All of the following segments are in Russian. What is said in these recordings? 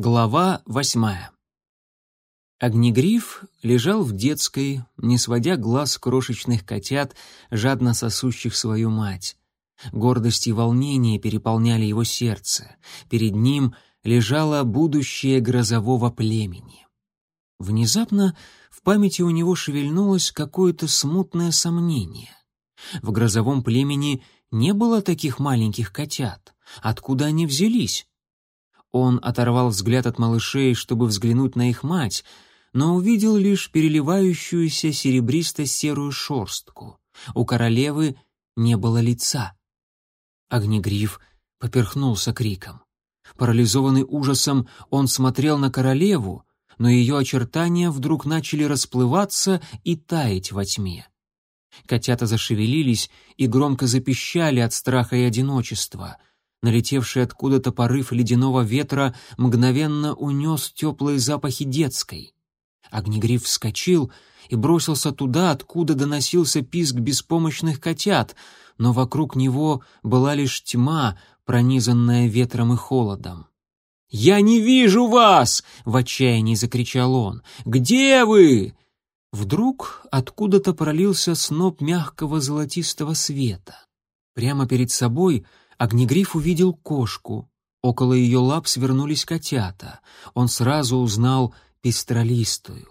Глава восьмая. Огнегриф лежал в детской, не сводя глаз крошечных котят, жадно сосущих свою мать. Гордость и волнение переполняли его сердце. Перед ним лежало будущее грозового племени. Внезапно в памяти у него шевельнулось какое-то смутное сомнение. В грозовом племени не было таких маленьких котят. Откуда они взялись? Он оторвал взгляд от малышей, чтобы взглянуть на их мать, но увидел лишь переливающуюся серебристо-серую шорстку. У королевы не было лица. Огнегриф поперхнулся криком. Парализованный ужасом, он смотрел на королеву, но ее очертания вдруг начали расплываться и таять во тьме. Котята зашевелились и громко запищали от страха и одиночества — Налетевший откуда-то порыв ледяного ветра мгновенно унес теплые запахи детской. Огнегриф вскочил и бросился туда, откуда доносился писк беспомощных котят, но вокруг него была лишь тьма, пронизанная ветром и холодом. «Я не вижу вас!» — в отчаянии закричал он. «Где вы?» Вдруг откуда-то пролился сноп мягкого золотистого света. Прямо перед собой Огнегриф увидел кошку. Около ее лап свернулись котята. Он сразу узнал пестролистую.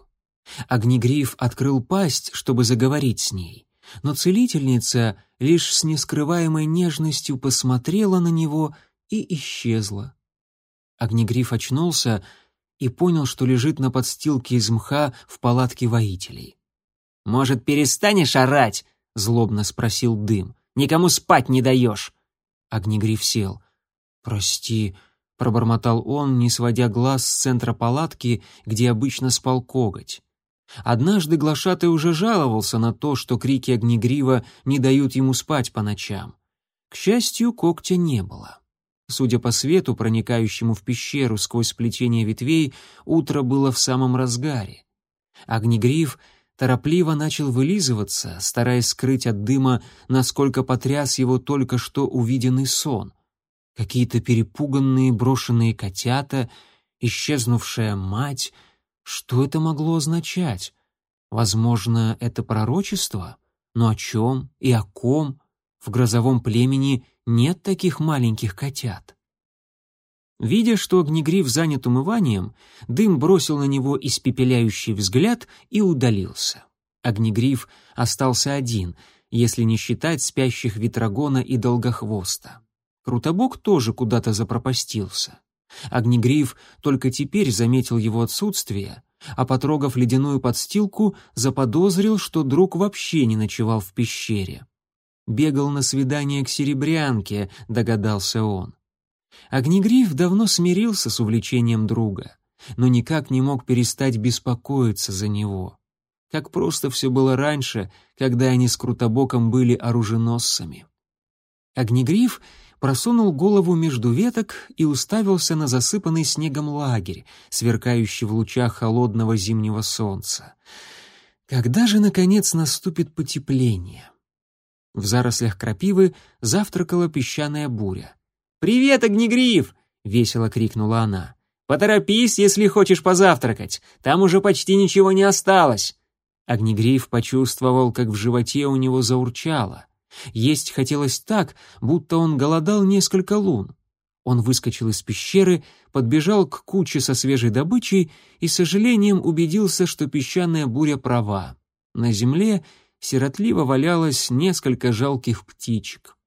Огнегриф открыл пасть, чтобы заговорить с ней, но целительница лишь с нескрываемой нежностью посмотрела на него и исчезла. Огнегриф очнулся и понял, что лежит на подстилке из мха в палатке воителей. «Может, перестанешь орать?» — злобно спросил дым. «Никому спать не даешь!» Огнегриф сел. «Прости», — пробормотал он, не сводя глаз с центра палатки, где обычно спал коготь. Однажды глашатый уже жаловался на то, что крики огнегрива не дают ему спать по ночам. К счастью, когтя не было. Судя по свету, проникающему в пещеру сквозь сплетение ветвей, утро было в самом разгаре. Огнегриф торопливо начал вылизываться, стараясь скрыть от дыма, насколько потряс его только что увиденный сон. Какие-то перепуганные брошенные котята, исчезнувшая мать. Что это могло означать? Возможно, это пророчество? Но о чем и о ком? В грозовом племени нет таких маленьких котят. Видя, что Огнегриф занят умыванием, дым бросил на него испепеляющий взгляд и удалился. Огнегриф остался один, если не считать спящих Ветрогона и Долгохвоста. Крутобок тоже куда-то запропастился. Огнегриф только теперь заметил его отсутствие, а, потрогав ледяную подстилку, заподозрил, что друг вообще не ночевал в пещере. «Бегал на свидание к серебрянке», — догадался он. Огнегриф давно смирился с увлечением друга, но никак не мог перестать беспокоиться за него. Как просто все было раньше, когда они с Крутобоком были оруженосцами. Огнегриф просунул голову между веток и уставился на засыпанный снегом лагерь, сверкающий в лучах холодного зимнего солнца. Когда же, наконец, наступит потепление? В зарослях крапивы завтракала песчаная буря. «Привет, Огнегриф!» — весело крикнула она. «Поторопись, если хочешь позавтракать. Там уже почти ничего не осталось». Огнегриф почувствовал, как в животе у него заурчало. Есть хотелось так, будто он голодал несколько лун. Он выскочил из пещеры, подбежал к куче со свежей добычей и с сожалением убедился, что песчаная буря права. На земле сиротливо валялось несколько жалких птичек.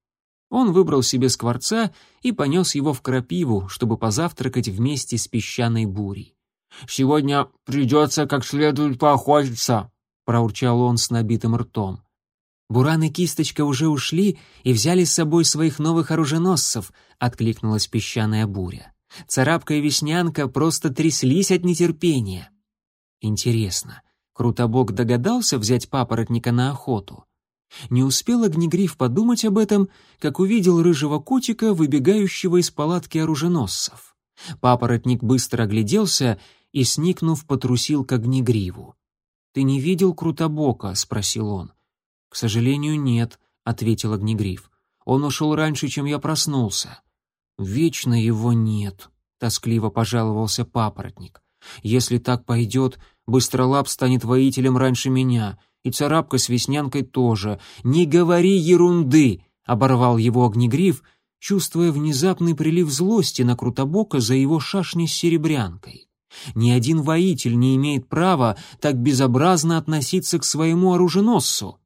Он выбрал себе скворца и понес его в крапиву, чтобы позавтракать вместе с песчаной бурей. «Сегодня придется как следует поохотиться», — проурчал он с набитым ртом. «Буран и кисточка уже ушли и взяли с собой своих новых оруженосцев», — откликнулась песчаная буря. Царапка и Веснянка просто тряслись от нетерпения. Интересно, Крутобок догадался взять папоротника на охоту? Не успел Огнегриф подумать об этом, как увидел рыжего котика, выбегающего из палатки оруженосцев. Папоротник быстро огляделся и, сникнув, потрусил к Огнегриву. «Ты не видел Крутобока?» — спросил он. «К сожалению, нет», — ответил Огнегриф. «Он ушел раньше, чем я проснулся». «Вечно его нет», — тоскливо пожаловался папоротник. «Если так пойдет, Быстролап станет воителем раньше меня, и царапка с веснянкой тоже. Не говори ерунды!» — оборвал его огнегриф, чувствуя внезапный прилив злости на Крутобока за его шашни с серебрянкой. Ни один воитель не имеет права так безобразно относиться к своему оруженосцу.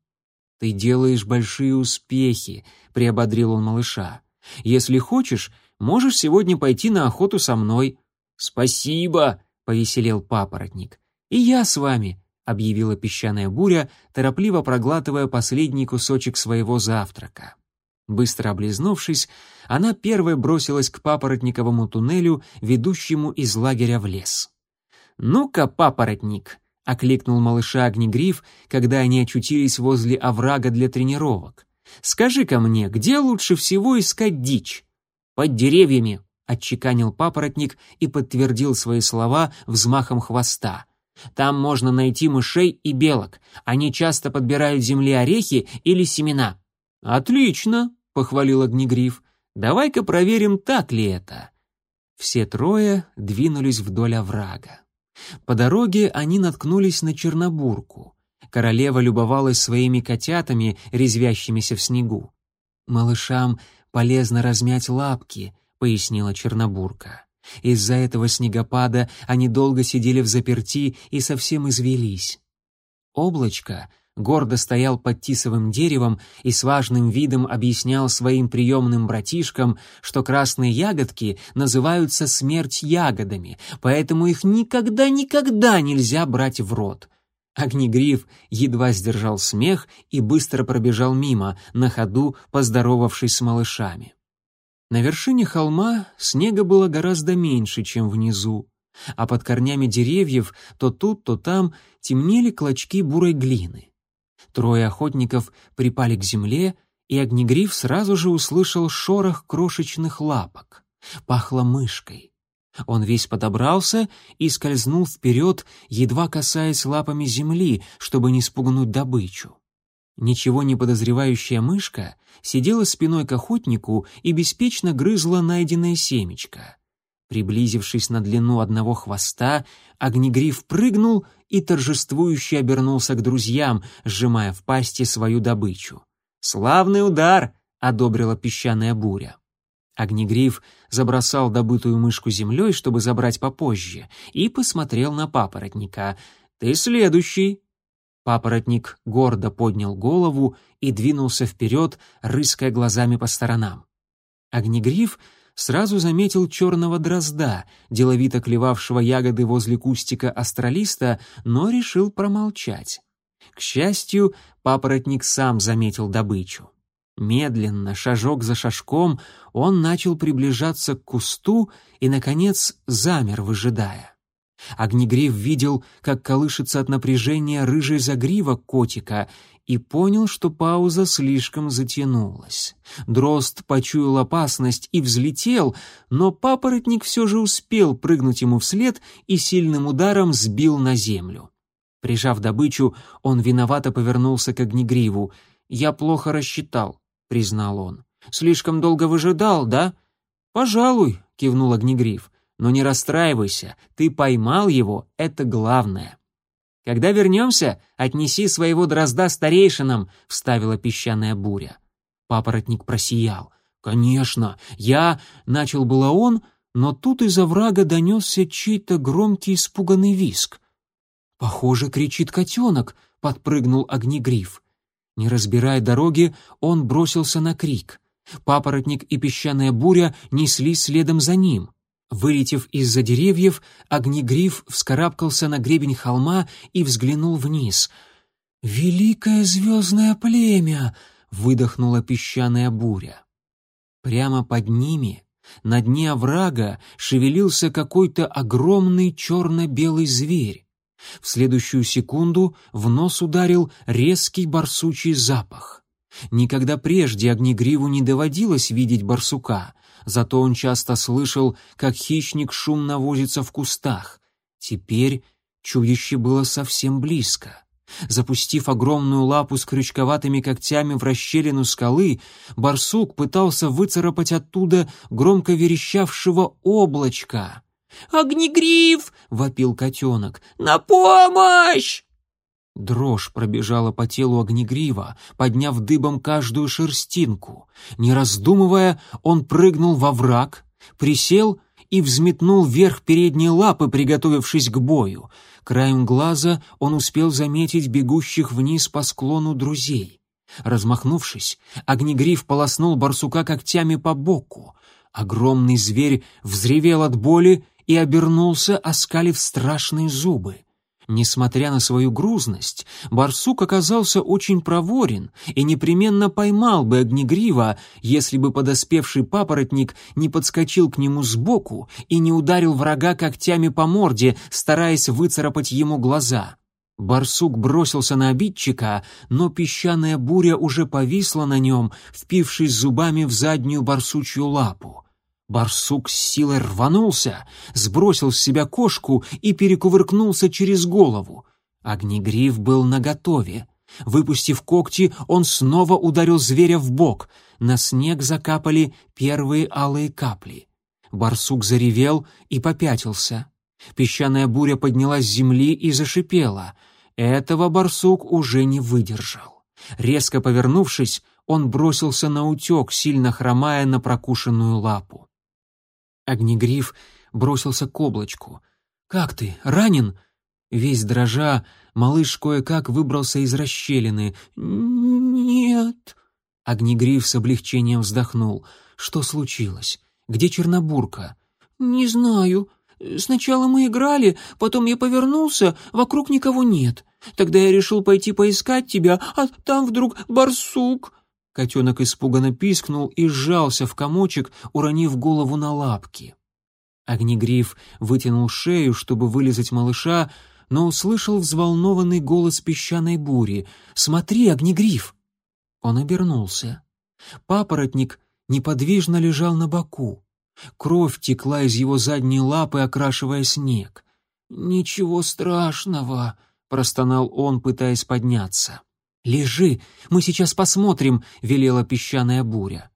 «Ты делаешь большие успехи», — приободрил он малыша. «Если хочешь, можешь сегодня пойти на охоту со мной». «Спасибо», — повеселел папоротник. «И я с вами», — объявила песчаная буря, торопливо проглатывая последний кусочек своего завтрака. Быстро облизнувшись, она первой бросилась к папоротниковому туннелю, ведущему из лагеря в лес. «Ну-ка, папоротник!» — окликнул малыша Огнегриф, когда они очутились возле оврага для тренировок. «Скажи-ка мне, где лучше всего искать дичь?» «Под деревьями», — отчеканил папоротник и подтвердил свои слова взмахом хвоста. «Там можно найти мышей и белок. Они часто подбирают земли орехи или семена». «Отлично!» похвалил Огнегриф. «Давай-ка проверим, так ли это». Все трое двинулись вдоль оврага. По дороге они наткнулись на Чернобурку. Королева любовалась своими котятами, резвящимися в снегу. «Малышам полезно размять лапки», — пояснила Чернобурка. Из-за этого снегопада они долго сидели в заперти и совсем извелись. Облачко гордо стоял под тисовым деревом и с важным видом объяснял своим приемным братишкам, что красные ягодки называются смерть ягодами, поэтому их никогда-никогда нельзя брать в рот. Огнегриф едва сдержал смех и быстро пробежал мимо, на ходу поздоровавшись с малышами. На вершине холма снега было гораздо меньше, чем внизу, а под корнями деревьев то тут, то там темнели клочки бурой глины. Трое охотников припали к земле, и Огнегриф сразу же услышал шорох крошечных лапок. Пахло мышкой. Он весь подобрался и скользнул вперед, едва касаясь лапами земли, чтобы не спугнуть добычу. Ничего не подозревающая мышка сидела спиной к охотнику и беспечно грызла найденное семечко. Приблизившись на длину одного хвоста, Огнегриф прыгнул и торжествующе обернулся к друзьям, сжимая в пасти свою добычу. «Славный удар!» — одобрила песчаная буря. Огнегриф забросал добытую мышку землей, чтобы забрать попозже, и посмотрел на папоротника. «Ты следующий!» Папоротник гордо поднял голову и двинулся вперед, рыская глазами по сторонам. Огнегриф сразу заметил черного дрозда, деловито клевавшего ягоды возле кустика астралиста, но решил промолчать. К счастью, папоротник сам заметил добычу. Медленно, шажок за шажком, он начал приближаться к кусту и, наконец, замер, выжидая. Огнегриф видел, как колышется от напряжения рыжий загривок котика, и понял, что пауза слишком затянулась. Дрозд почуял опасность и взлетел, но папоротник все же успел прыгнуть ему вслед и сильным ударом сбил на землю. Прижав добычу, он виновато повернулся к огнегриву. «Я плохо рассчитал», — признал он. «Слишком долго выжидал, да?» «Пожалуй», — кивнул огнегриф. «Но не расстраивайся, ты поймал его, это главное». «Когда вернемся, отнеси своего дрозда старейшинам», — вставила песчаная буря. Папоротник просиял. «Конечно, я...» — начал было он, но тут из оврага донесся чей-то громкий испуганный виск. «Похоже, кричит котенок», — подпрыгнул огнегриф. Не разбирая дороги, он бросился на крик. Папоротник и песчаная буря несли следом за ним. Вылетев из-за деревьев, огнегриф вскарабкался на гребень холма и взглянул вниз. «Великое звездное племя!» — выдохнула песчаная буря. Прямо под ними, на дне оврага, шевелился какой-то огромный черно-белый зверь. В следующую секунду в нос ударил резкий барсучий запах. Никогда прежде огнегриву не доводилось видеть барсука, зато он часто слышал, как хищник шумно возится в кустах. Теперь чудище было совсем близко. Запустив огромную лапу с крючковатыми когтями в расщелину скалы, барсук пытался выцарапать оттуда громко верещавшего облачка. «Огнегриф!» — вопил котенок. «На помощь!» Дрожь пробежала по телу огнегрива, подняв дыбом каждую шерстинку. Не раздумывая, он прыгнул во враг, присел и взметнул вверх передние лапы, приготовившись к бою. Краем глаза он успел заметить бегущих вниз по склону друзей. Размахнувшись, огнегриф полоснул барсука когтями по боку. Огромный зверь взревел от боли и обернулся, оскалив страшные зубы. Несмотря на свою грузность, барсук оказался очень проворен и непременно поймал бы огнегрива, если бы подоспевший папоротник не подскочил к нему сбоку и не ударил врага когтями по морде, стараясь выцарапать ему глаза. Барсук бросился на обидчика, но песчаная буря уже повисла на нем, впившись зубами в заднюю барсучью лапу. Барсук с силой рванулся, сбросил с себя кошку и перекувыркнулся через голову. Огнегриф был наготове. Выпустив когти, он снова ударил зверя в бок. На снег закапали первые алые капли. Барсук заревел и попятился. Песчаная буря поднялась с земли и зашипела. Этого барсук уже не выдержал. Резко повернувшись, он бросился на утек, сильно хромая на прокушенную лапу. Огнегриф бросился к облачку. «Как ты? Ранен?» Весь дрожа, малыш кое-как выбрался из расщелины. «Нет». Огнегриф с облегчением вздохнул. «Что случилось? Где Чернобурка?» «Не знаю. Сначала мы играли, потом я повернулся, вокруг никого нет. Тогда я решил пойти поискать тебя, а там вдруг барсук». Котенок испуганно пискнул и сжался в комочек, уронив голову на лапки. Огнегриф вытянул шею, чтобы вылезать малыша, но услышал взволнованный голос песчаной бури. «Смотри, Огнегриф!» Он обернулся. Папоротник неподвижно лежал на боку. Кровь текла из его задней лапы, окрашивая снег. «Ничего страшного», — простонал он, пытаясь подняться. «Лежи, мы сейчас посмотрим», — велела песчаная буря.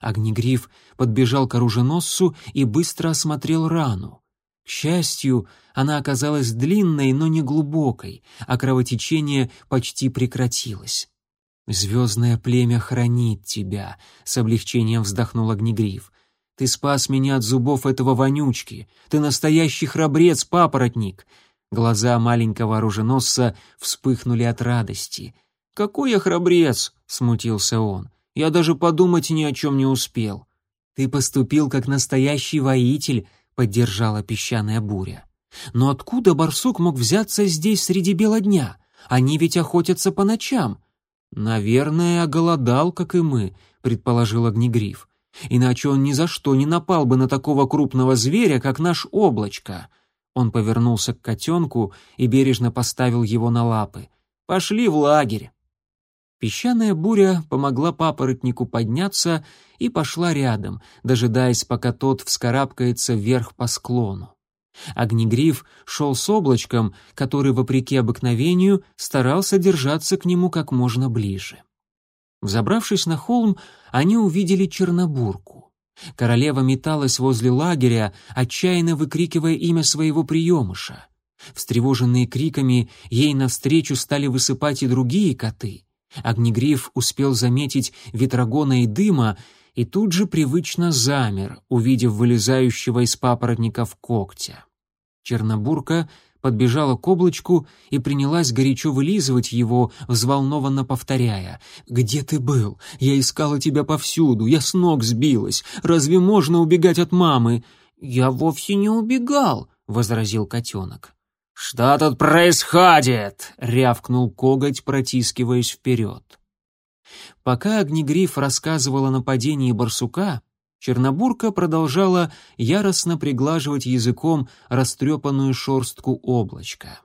Огнегриф подбежал к оруженосцу и быстро осмотрел рану. К счастью, она оказалась длинной, но не глубокой, а кровотечение почти прекратилось. «Звездное племя хранит тебя», — с облегчением вздохнул Огнегриф. «Ты спас меня от зубов этого вонючки. Ты настоящий храбрец, папоротник». Глаза маленького оруженосца вспыхнули от радости. «Какой я храбрец!» — смутился он. «Я даже подумать ни о чем не успел». «Ты поступил как настоящий воитель», — поддержала песчаная буря. «Но откуда барсук мог взяться здесь среди бела дня? Они ведь охотятся по ночам». «Наверное, оголодал, как и мы», — предположил Огнегриф. «Иначе он ни за что не напал бы на такого крупного зверя, как наш облачко». Он повернулся к котенку и бережно поставил его на лапы. «Пошли в лагерь». Песчаная буря помогла папоротнику подняться и пошла рядом, дожидаясь, пока тот вскарабкается вверх по склону. Огнегриф шел с облачком, который, вопреки обыкновению, старался держаться к нему как можно ближе. Взобравшись на холм, они увидели Чернобурку. Королева металась возле лагеря, отчаянно выкрикивая имя своего приемыша. Встревоженные криками, ей навстречу стали высыпать и другие коты. Огнегриф успел заметить ветрогона и дыма и тут же привычно замер, увидев вылезающего из папоротников когтя. Чернобурка подбежала к облачку и принялась горячо вылизывать его, взволнованно повторяя. «Где ты был? Я искала тебя повсюду, я с ног сбилась. Разве можно убегать от мамы?» «Я вовсе не убегал», — возразил котенок. «Что тут происходит?» — рявкнул коготь, протискиваясь вперед. Пока Огнегриф рассказывал о нападении барсука, Чернобурка продолжала яростно приглаживать языком растрепанную шорстку облачка.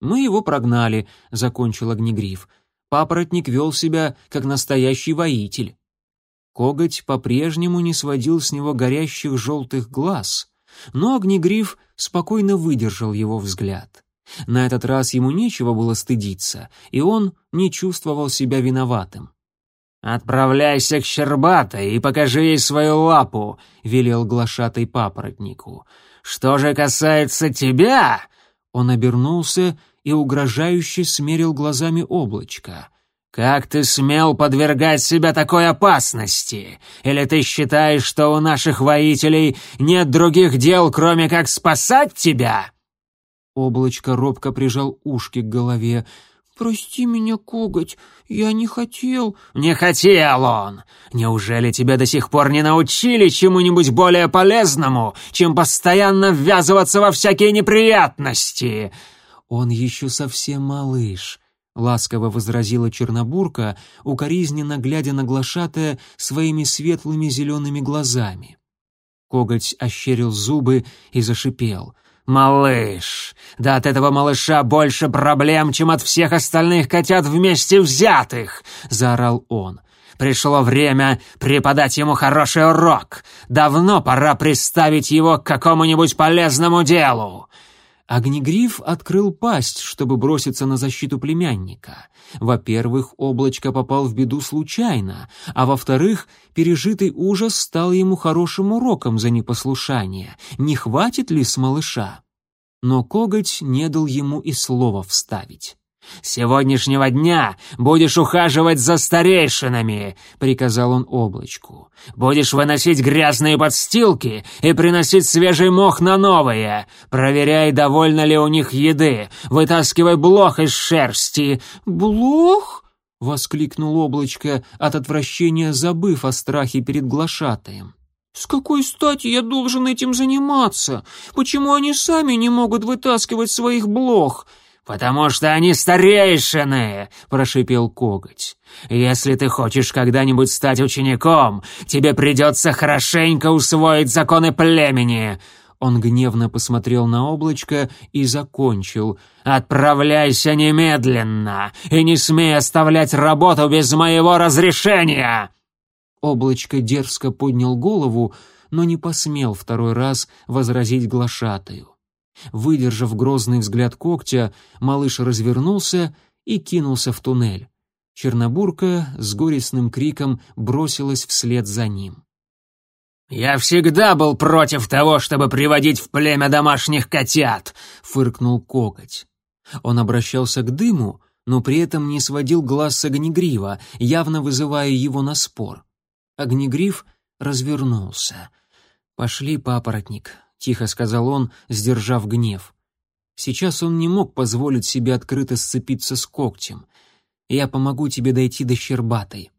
«Мы его прогнали», — закончил Огнегриф. «Папоротник вел себя, как настоящий воитель». Коготь по-прежнему не сводил с него горящих желтых глаз, но Огнегриф спокойно выдержал его взгляд. На этот раз ему нечего было стыдиться, и он не чувствовал себя виноватым. «Отправляйся к Щербатой и покажи ей свою лапу», — велел глашатай папоротнику. «Что же касается тебя...» Он обернулся и угрожающе смерил глазами облачко. «Как ты смел подвергать себя такой опасности? Или ты считаешь, что у наших воителей нет других дел, кроме как спасать тебя?» Облачко робко прижал ушки к голове. «Прости меня, коготь, я не хотел...» «Не хотел он! Неужели тебя до сих пор не научили чему-нибудь более полезному, чем постоянно ввязываться во всякие неприятности?» «Он еще совсем малыш», — ласково возразила Чернобурка, укоризненно глядя на глашатая своими светлыми зелеными глазами. Коготь ощерил зубы и зашипел. «Малыш! Да от этого малыша больше проблем, чем от всех остальных котят вместе взятых!» — заорал он. «Пришло время преподать ему хороший урок. Давно пора приставить его к какому-нибудь полезному делу. Огнегриф открыл пасть, чтобы броситься на защиту племянника. Во-первых, облачко попал в беду случайно, а во-вторых, пережитый ужас стал ему хорошим уроком за непослушание. Не хватит ли с малыша? Но коготь не дал ему и слова вставить. «С сегодняшнего дня будешь ухаживать за старейшинами», — приказал он облачку. «Будешь выносить грязные подстилки и приносить свежий мох на новые. Проверяй, довольно ли у них еды. Вытаскивай блох из шерсти». «Блох?» — воскликнул облачко, от отвращения забыв о страхе перед глашатаем. «С какой стати я должен этим заниматься? Почему они сами не могут вытаскивать своих блох?» «Потому что они старейшины!» — прошипел коготь. «Если ты хочешь когда-нибудь стать учеником, тебе придется хорошенько усвоить законы племени!» Он гневно посмотрел на облачко и закончил. «Отправляйся немедленно и не смей оставлять работу без моего разрешения!» Облачко дерзко поднял голову, но не посмел второй раз возразить глашатаю. Выдержав грозный взгляд когтя, малыш развернулся и кинулся в туннель. Чернобурка с горестным криком бросилась вслед за ним. «Я всегда был против того, чтобы приводить в племя домашних котят!» — фыркнул коготь. Он обращался к дыму, но при этом не сводил глаз с огнегрива, явно вызывая его на спор. Огнегрив развернулся. «Пошли, папоротник, тихо сказал он, сдержав гнев. Сейчас он не мог позволить себе открыто сцепиться с когтем. Я помогу тебе дойти до Щербатой.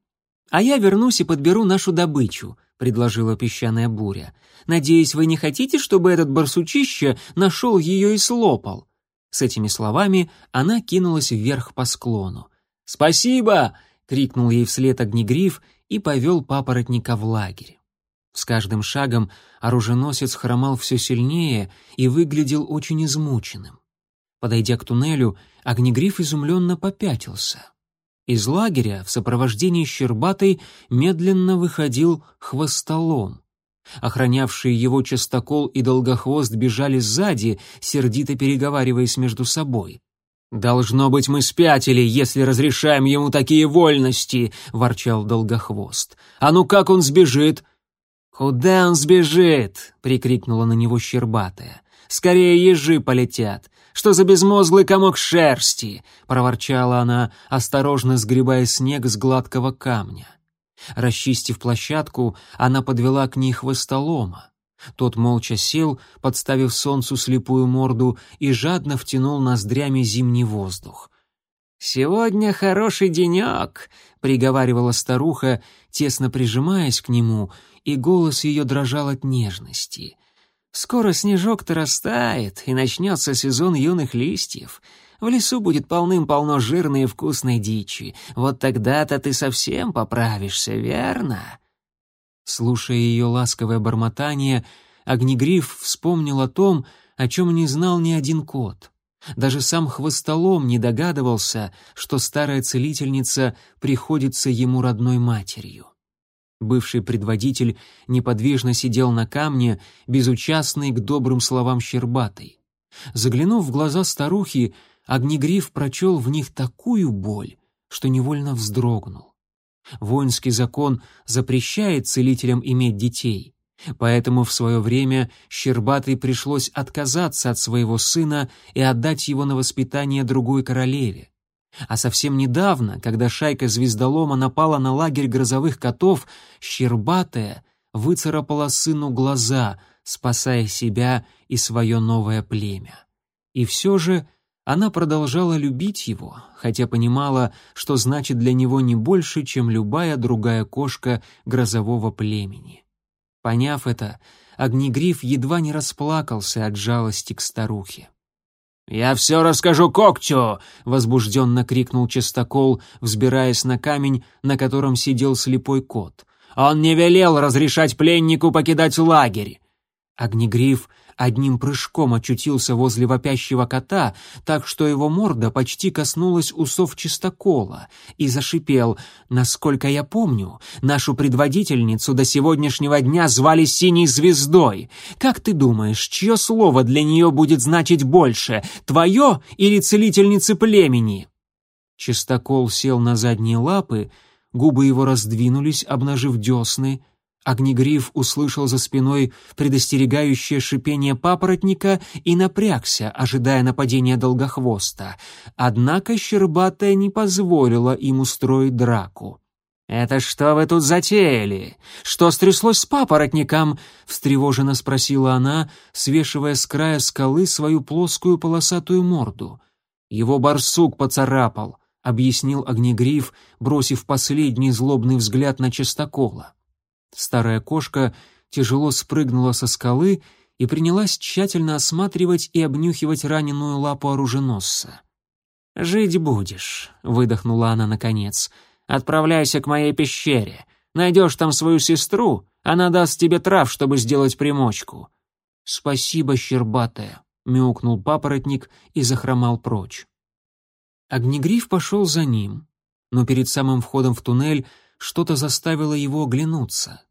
А я вернусь и подберу нашу добычу, предложила песчаная буря. Надеюсь, вы не хотите, чтобы этот барсучище нашел ее и слопал. С этими словами она кинулась вверх по склону. «Спасибо!» — крикнул ей вслед огнегриф и повел папоротника в лагерь. С каждым шагом оруженосец хромал все сильнее и выглядел очень измученным. Подойдя к туннелю, огнегриф изумленно попятился. Из лагеря в сопровождении Щербатой медленно выходил хвостолом. Охранявшие его частокол и долгохвост бежали сзади, сердито переговариваясь между собой. «Должно быть, мы спятили, если разрешаем ему такие вольности!» — ворчал долгохвост. «А ну как он сбежит? «Куда он сбежит?» — прикрикнула на него Щербатая. «Скорее ежи полетят! Что за безмозглый комок шерсти?» — проворчала она, осторожно сгребая снег с гладкого камня. Расчистив площадку, она подвела к ней хвостолома. Тот молча сел, подставив солнцу слепую морду, и жадно втянул ноздрями зимний воздух. «Сегодня хороший денек», — приговаривала старуха, тесно прижимаясь к нему — и голос ее дрожал от нежности. «Скоро снежок-то растает, и начнется сезон юных листьев. В лесу будет полным-полно жирной и вкусной дичи. Вот тогда-то ты совсем поправишься, верно?» Слушая ее ласковое бормотание, Огнегриф вспомнил о том, о чем не знал ни один кот. Даже сам хвостолом не догадывался, что старая целительница приходится ему родной матерью. Бывший предводитель неподвижно сидел на камне, безучастный к добрым словам Щербатой. Заглянув в глаза старухи, Огнегриф прочел в них такую боль, что невольно вздрогнул. Воинский закон запрещает целителям иметь детей, поэтому в свое время Щербатой пришлось отказаться от своего сына и отдать его на воспитание другой королеве. А совсем недавно, когда шайка звездолома напала на лагерь грозовых котов, Щербатая выцарапала сыну глаза, спасая себя и свое новое племя. И все же она продолжала любить его, хотя понимала, что значит для него не больше, чем любая другая кошка грозового племени. Поняв это, Огнегриф едва не расплакался от жалости к старухе. «Я все расскажу Когтю!» — возбужденно крикнул Чистокол, взбираясь на камень, на котором сидел слепой кот. «Он не велел разрешать пленнику покидать лагерь!» Огнегриф одним прыжком очутился возле вопящего кота, так что его морда почти коснулась усов чистокола, и зашипел «Насколько я помню, нашу предводительницу до сегодняшнего дня звали Синей Звездой. Как ты думаешь, чье слово для нее будет значить больше, твое или целительницы племени?» Чистокол сел на задние лапы, губы его раздвинулись, обнажив десны, Огнегриф услышал за спиной предостерегающее шипение папоротника и напрягся, ожидая нападения долгохвоста. Однако Щербатая не позволила им устроить драку. «Это что вы тут затеяли? Что стряслось с папоротником?» — встревоженно спросила она, свешивая с края скалы свою плоскую полосатую морду. «Его барсук поцарапал», — объяснил Огнегриф, бросив последний злобный взгляд на частокола. Старая кошка тяжело спрыгнула со скалы и принялась тщательно осматривать и обнюхивать раненую лапу оруженосца. «Жить будешь», — выдохнула она наконец. «Отправляйся к моей пещере. Найдешь там свою сестру, она даст тебе трав, чтобы сделать примочку». «Спасибо, щербатая», — мяукнул папоротник и захромал прочь. Огнегриф пошел за ним, но перед самым входом в туннель что-то заставило его оглянуться.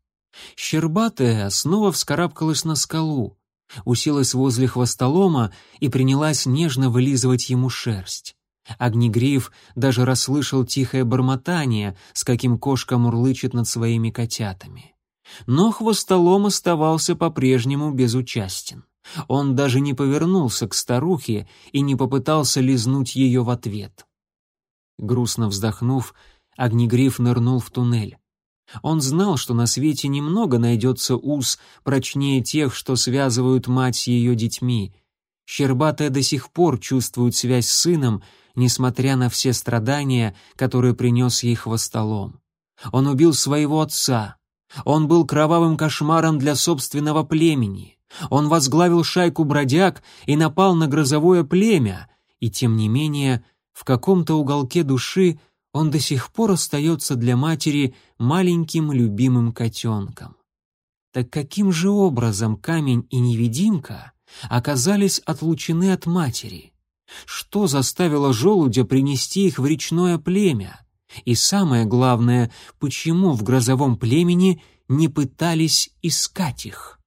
Щербатая снова вскарабкалась на скалу, уселась возле хвостолома и принялась нежно вылизывать ему шерсть. Огнегриф даже расслышал тихое бормотание, с каким кошка мурлычет над своими котятами. Но хвостолом оставался по-прежнему безучастен. Он даже не повернулся к старухе и не попытался лизнуть ее в ответ. Грустно вздохнув, Огнегриф нырнул в туннель. Он знал, что на свете немного найдется уз прочнее тех, что связывают мать с ее детьми. Щербатая до сих пор чувствует связь с сыном, несмотря на все страдания, которые принес ей хвостолом. Он убил своего отца. Он был кровавым кошмаром для собственного племени. Он возглавил шайку бродяг и напал на грозовое племя, и тем не менее в каком-то уголке души он до сих пор остается для матери маленьким любимым котенком. Так каким же образом камень и невидимка оказались отлучены от матери? Что заставило желудя принести их в речное племя? И самое главное, почему в грозовом племени не пытались искать их?